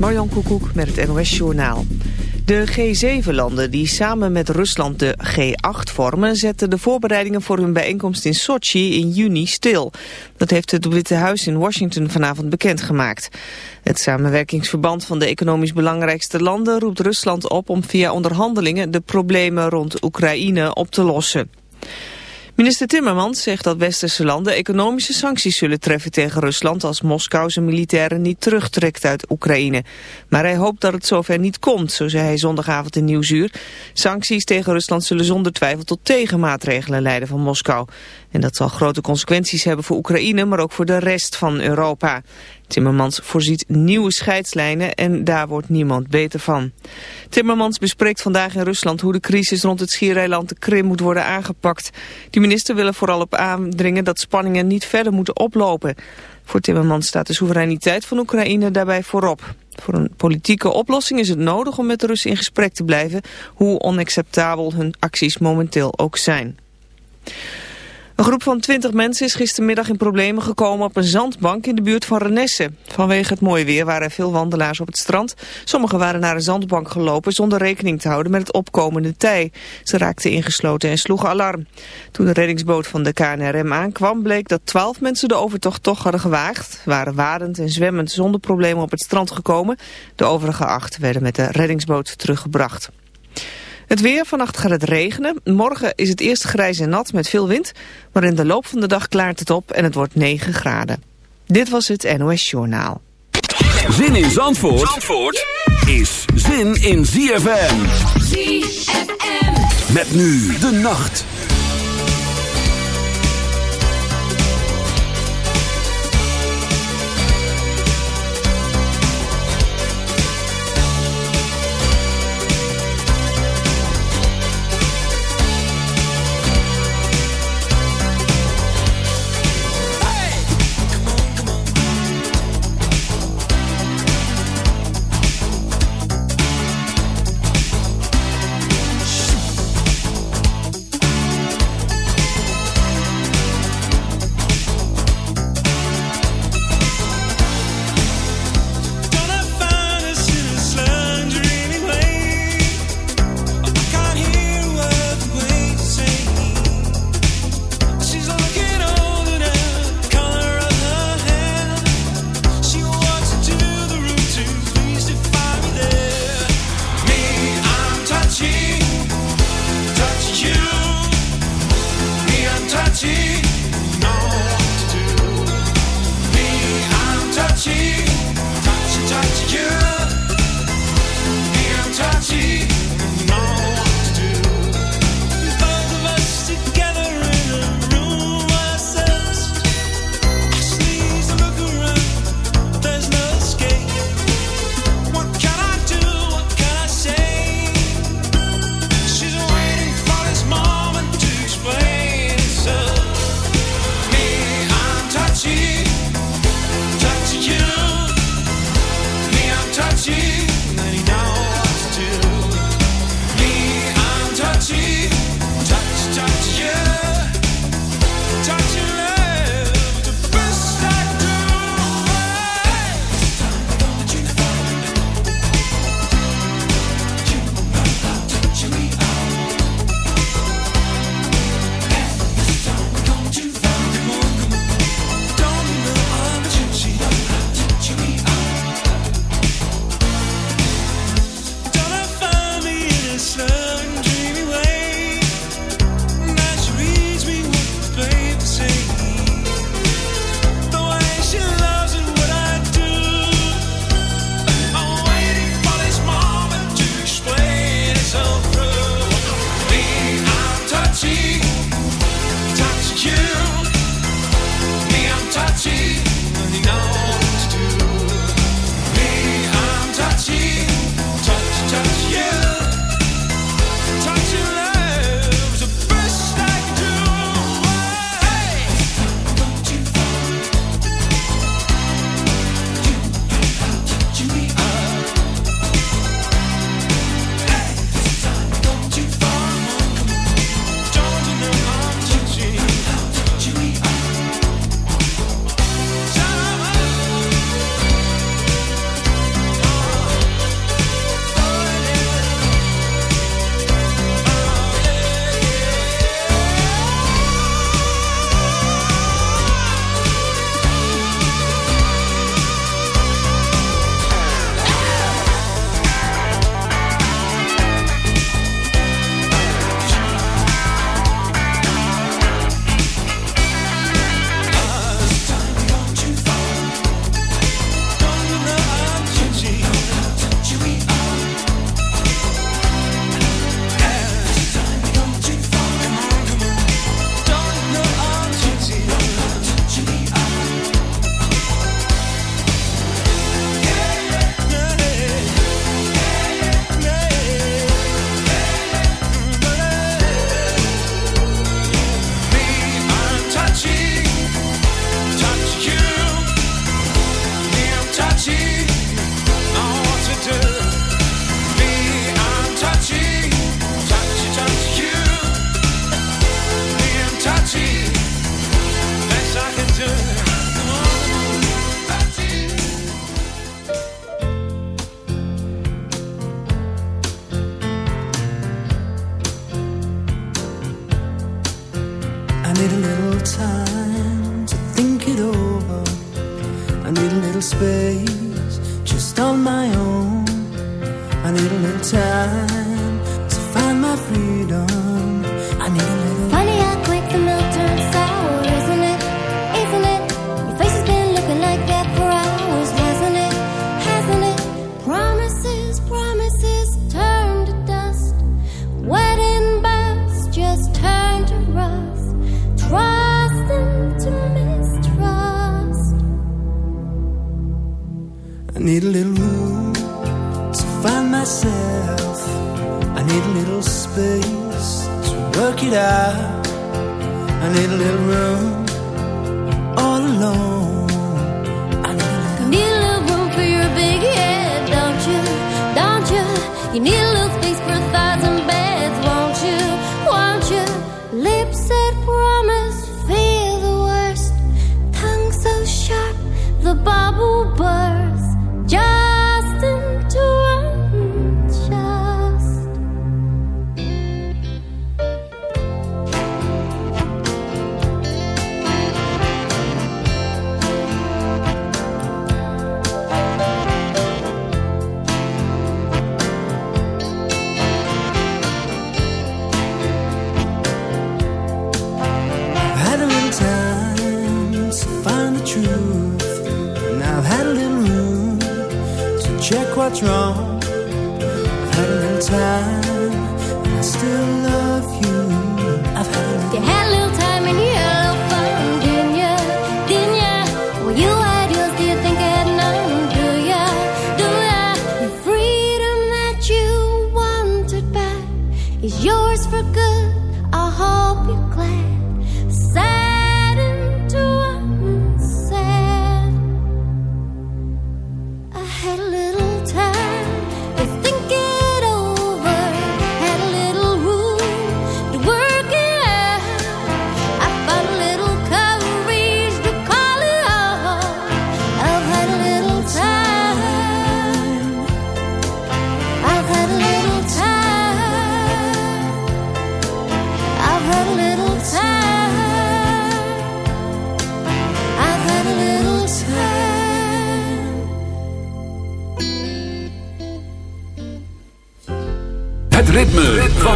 Marjan Koekoek met het NOS Journaal. De G7-landen die samen met Rusland de G8 vormen... zetten de voorbereidingen voor hun bijeenkomst in Sochi in juni stil. Dat heeft het Witte Huis in Washington vanavond bekendgemaakt. Het samenwerkingsverband van de economisch belangrijkste landen... roept Rusland op om via onderhandelingen de problemen rond Oekraïne op te lossen. Minister Timmermans zegt dat westerse landen economische sancties zullen treffen tegen Rusland als Moskou zijn militairen niet terugtrekt uit Oekraïne. Maar hij hoopt dat het zover niet komt, zo zei hij zondagavond in Nieuwsuur. Sancties tegen Rusland zullen zonder twijfel tot tegenmaatregelen leiden van Moskou. En dat zal grote consequenties hebben voor Oekraïne, maar ook voor de rest van Europa. Timmermans voorziet nieuwe scheidslijnen en daar wordt niemand beter van. Timmermans bespreekt vandaag in Rusland hoe de crisis rond het schiereiland de Krim moet worden aangepakt. Die minister willen vooral op aandringen dat spanningen niet verder moeten oplopen. Voor Timmermans staat de soevereiniteit van Oekraïne daarbij voorop. Voor een politieke oplossing is het nodig om met de Russen in gesprek te blijven, hoe onacceptabel hun acties momenteel ook zijn. Een groep van 20 mensen is gistermiddag in problemen gekomen op een zandbank in de buurt van Renesse. Vanwege het mooie weer waren er veel wandelaars op het strand. Sommigen waren naar een zandbank gelopen zonder rekening te houden met het opkomende tij. Ze raakten ingesloten en sloegen alarm. Toen de reddingsboot van de KNRM aankwam bleek dat 12 mensen de overtocht toch hadden gewaagd. Waren wadend en zwemmend zonder problemen op het strand gekomen. De overige acht werden met de reddingsboot teruggebracht. Het weer, vannacht gaat het regenen. Morgen is het eerst grijs en nat met veel wind. Maar in de loop van de dag klaart het op en het wordt 9 graden. Dit was het NOS Journaal. Zin in Zandvoort, Zandvoort is zin in ZFM. ZFM. Met nu de nacht.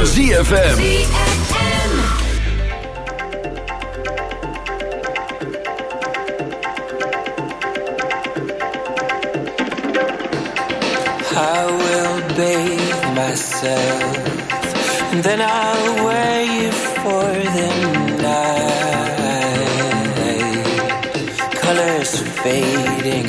ZFM. I will bathe myself and then I'll wait for the night. Colors fading,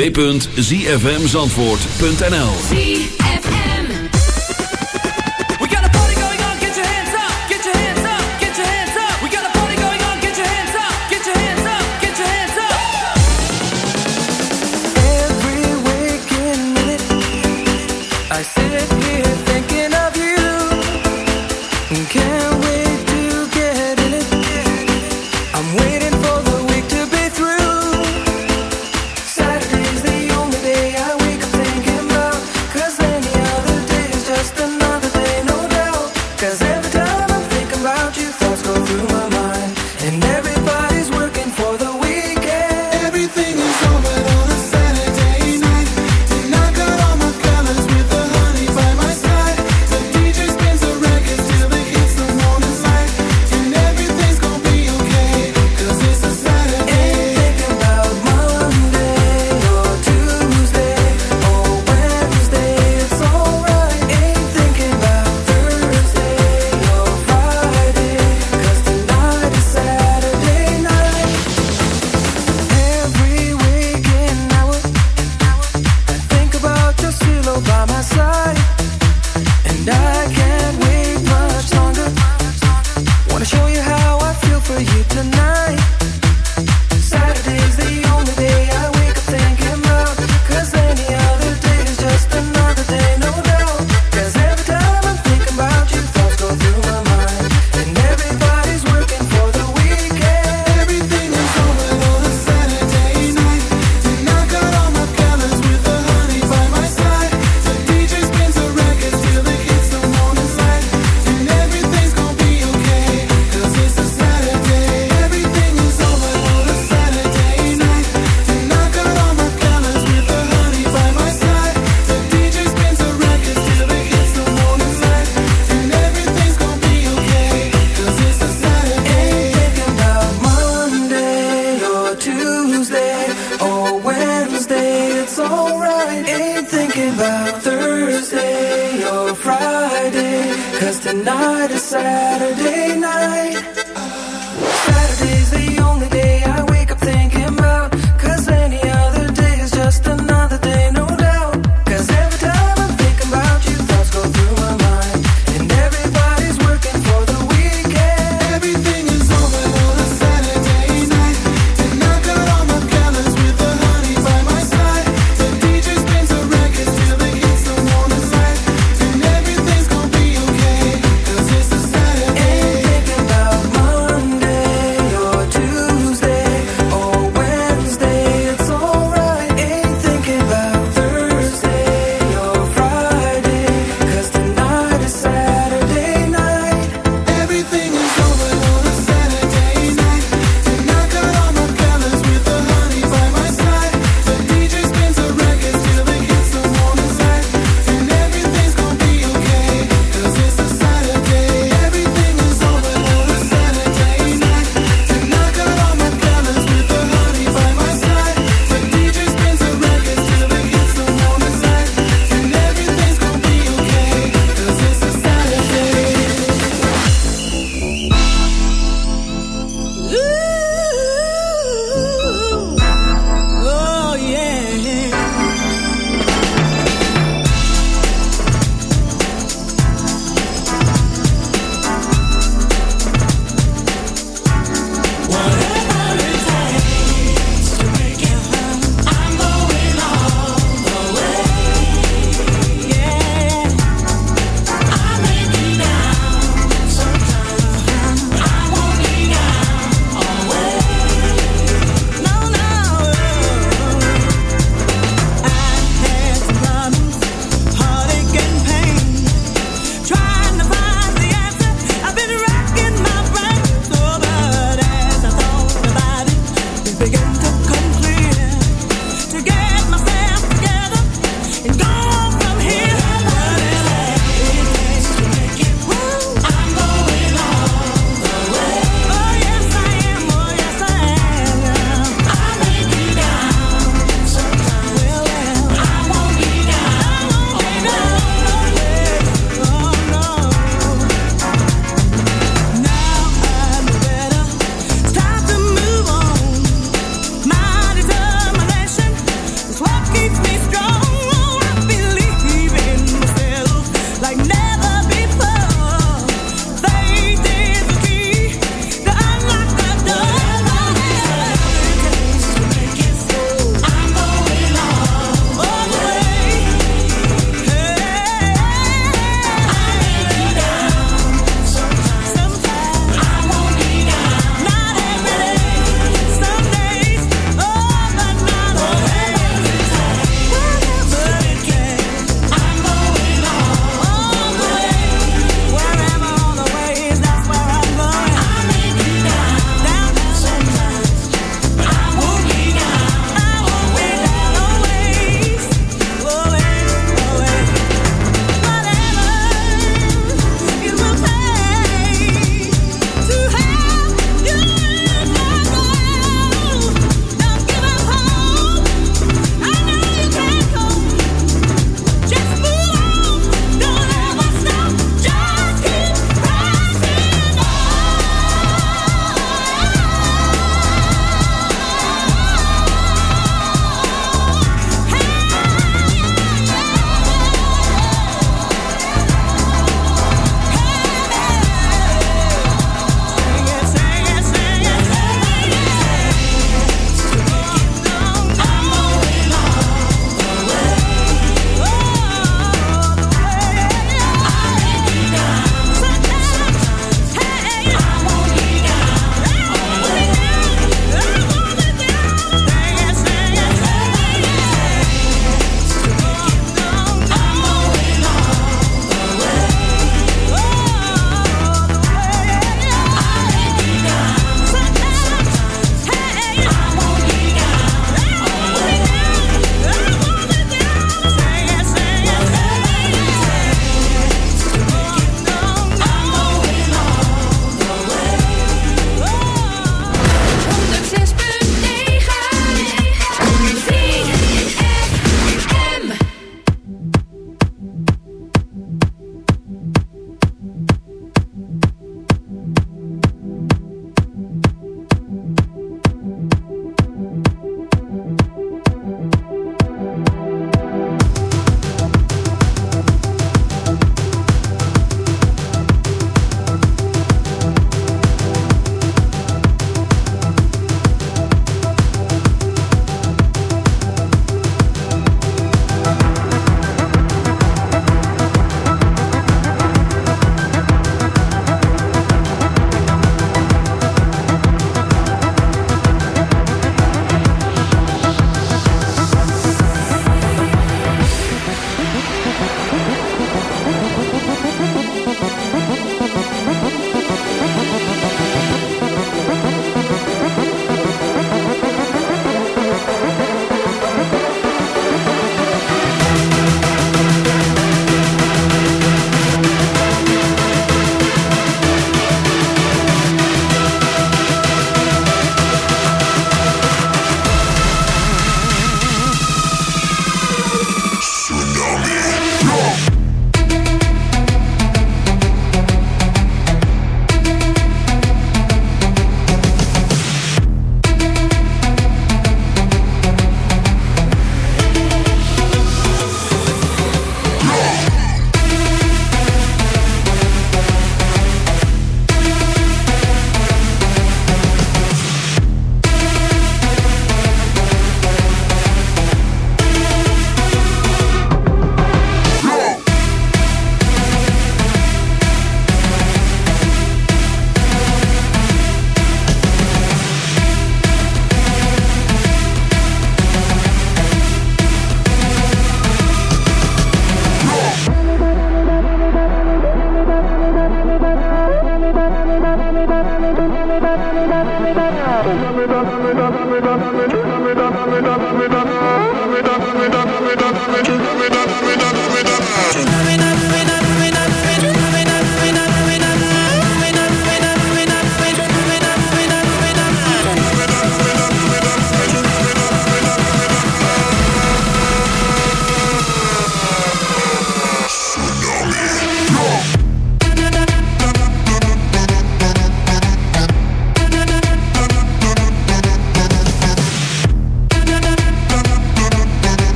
www.zfmzandvoort.nl About you, thoughts go through. just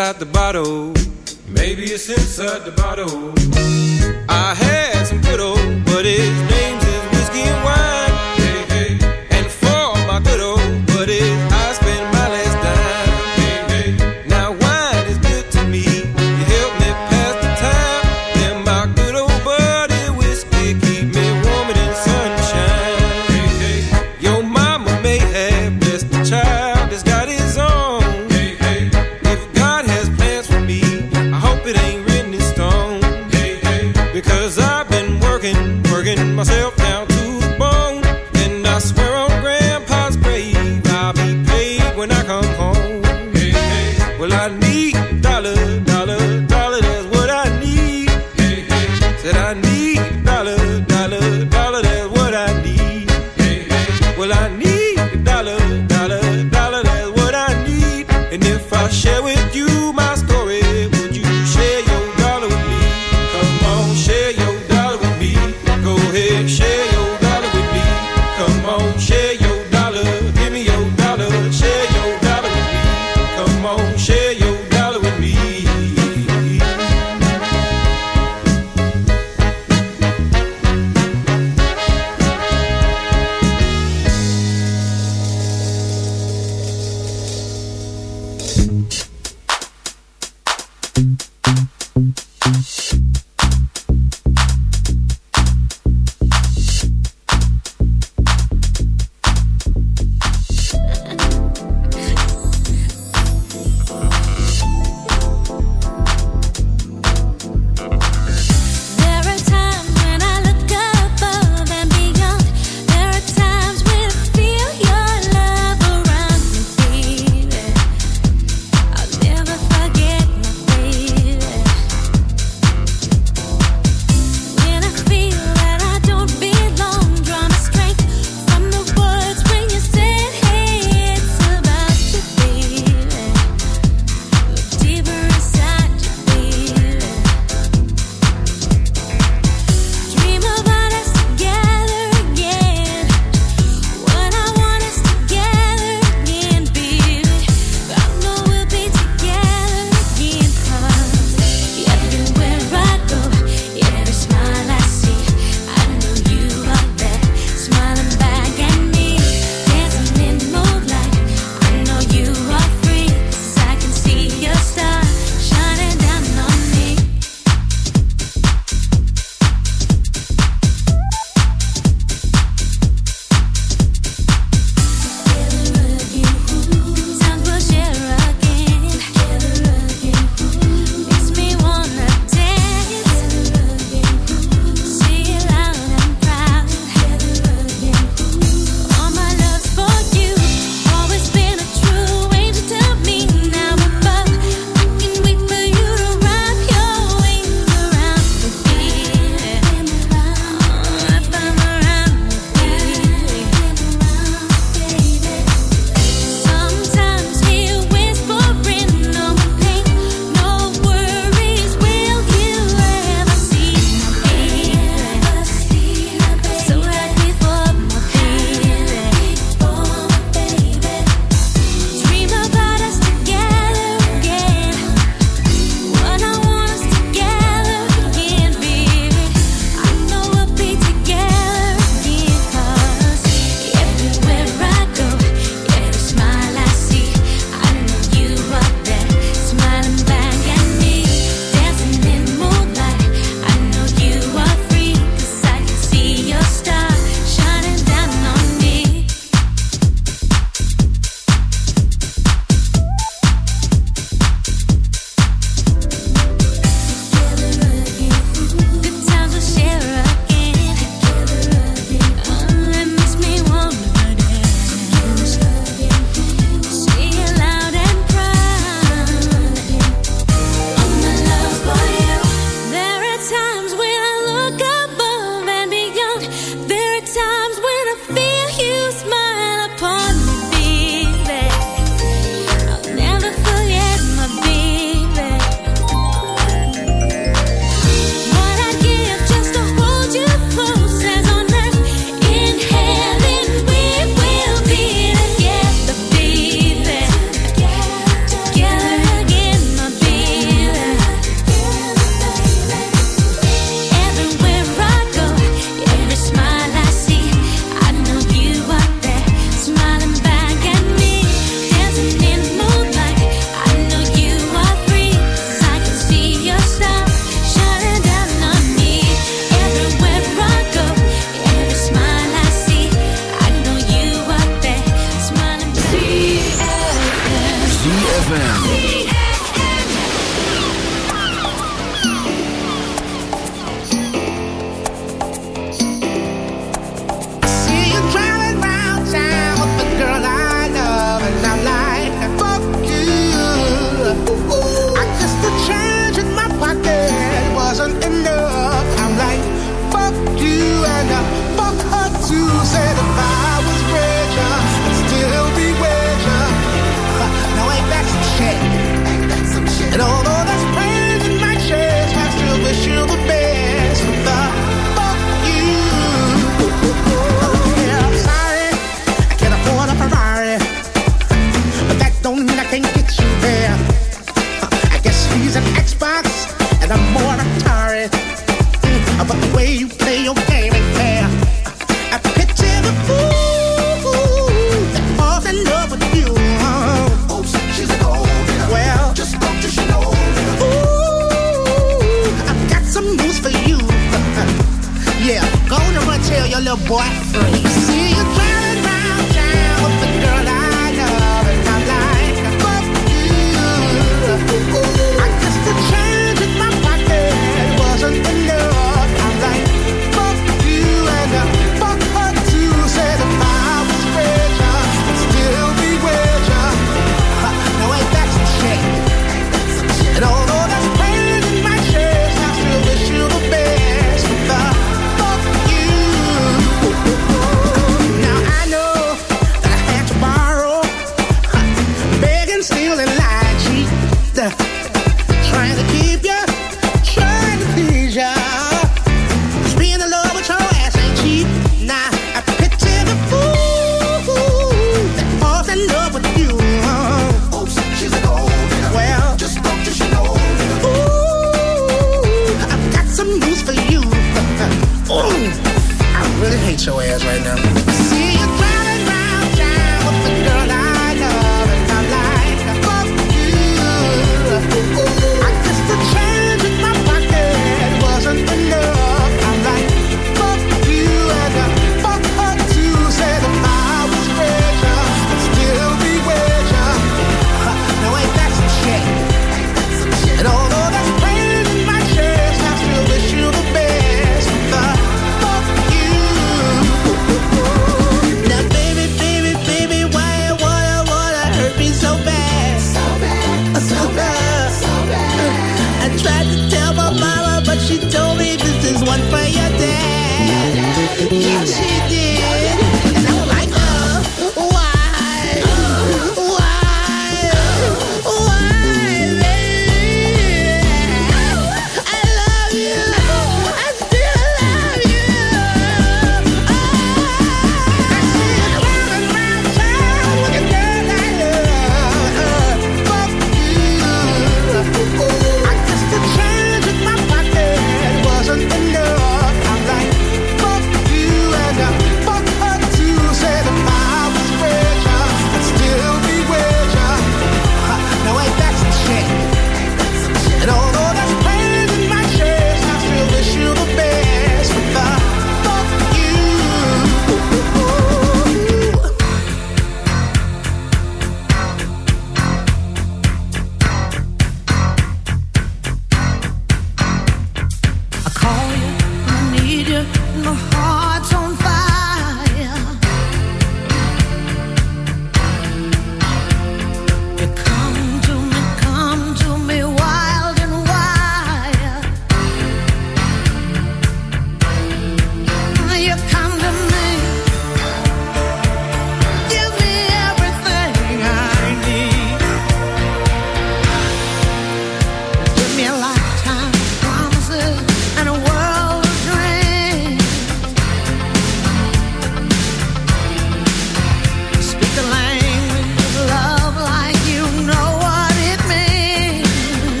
That. the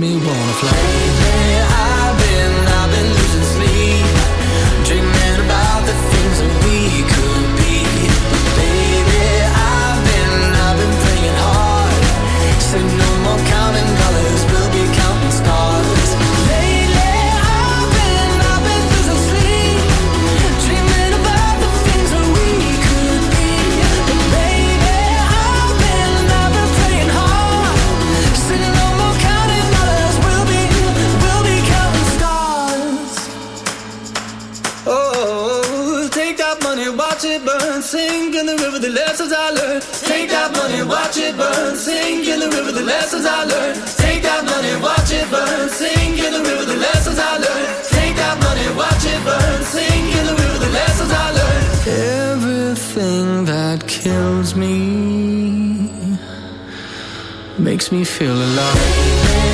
makes me wanna fly. me feel alive.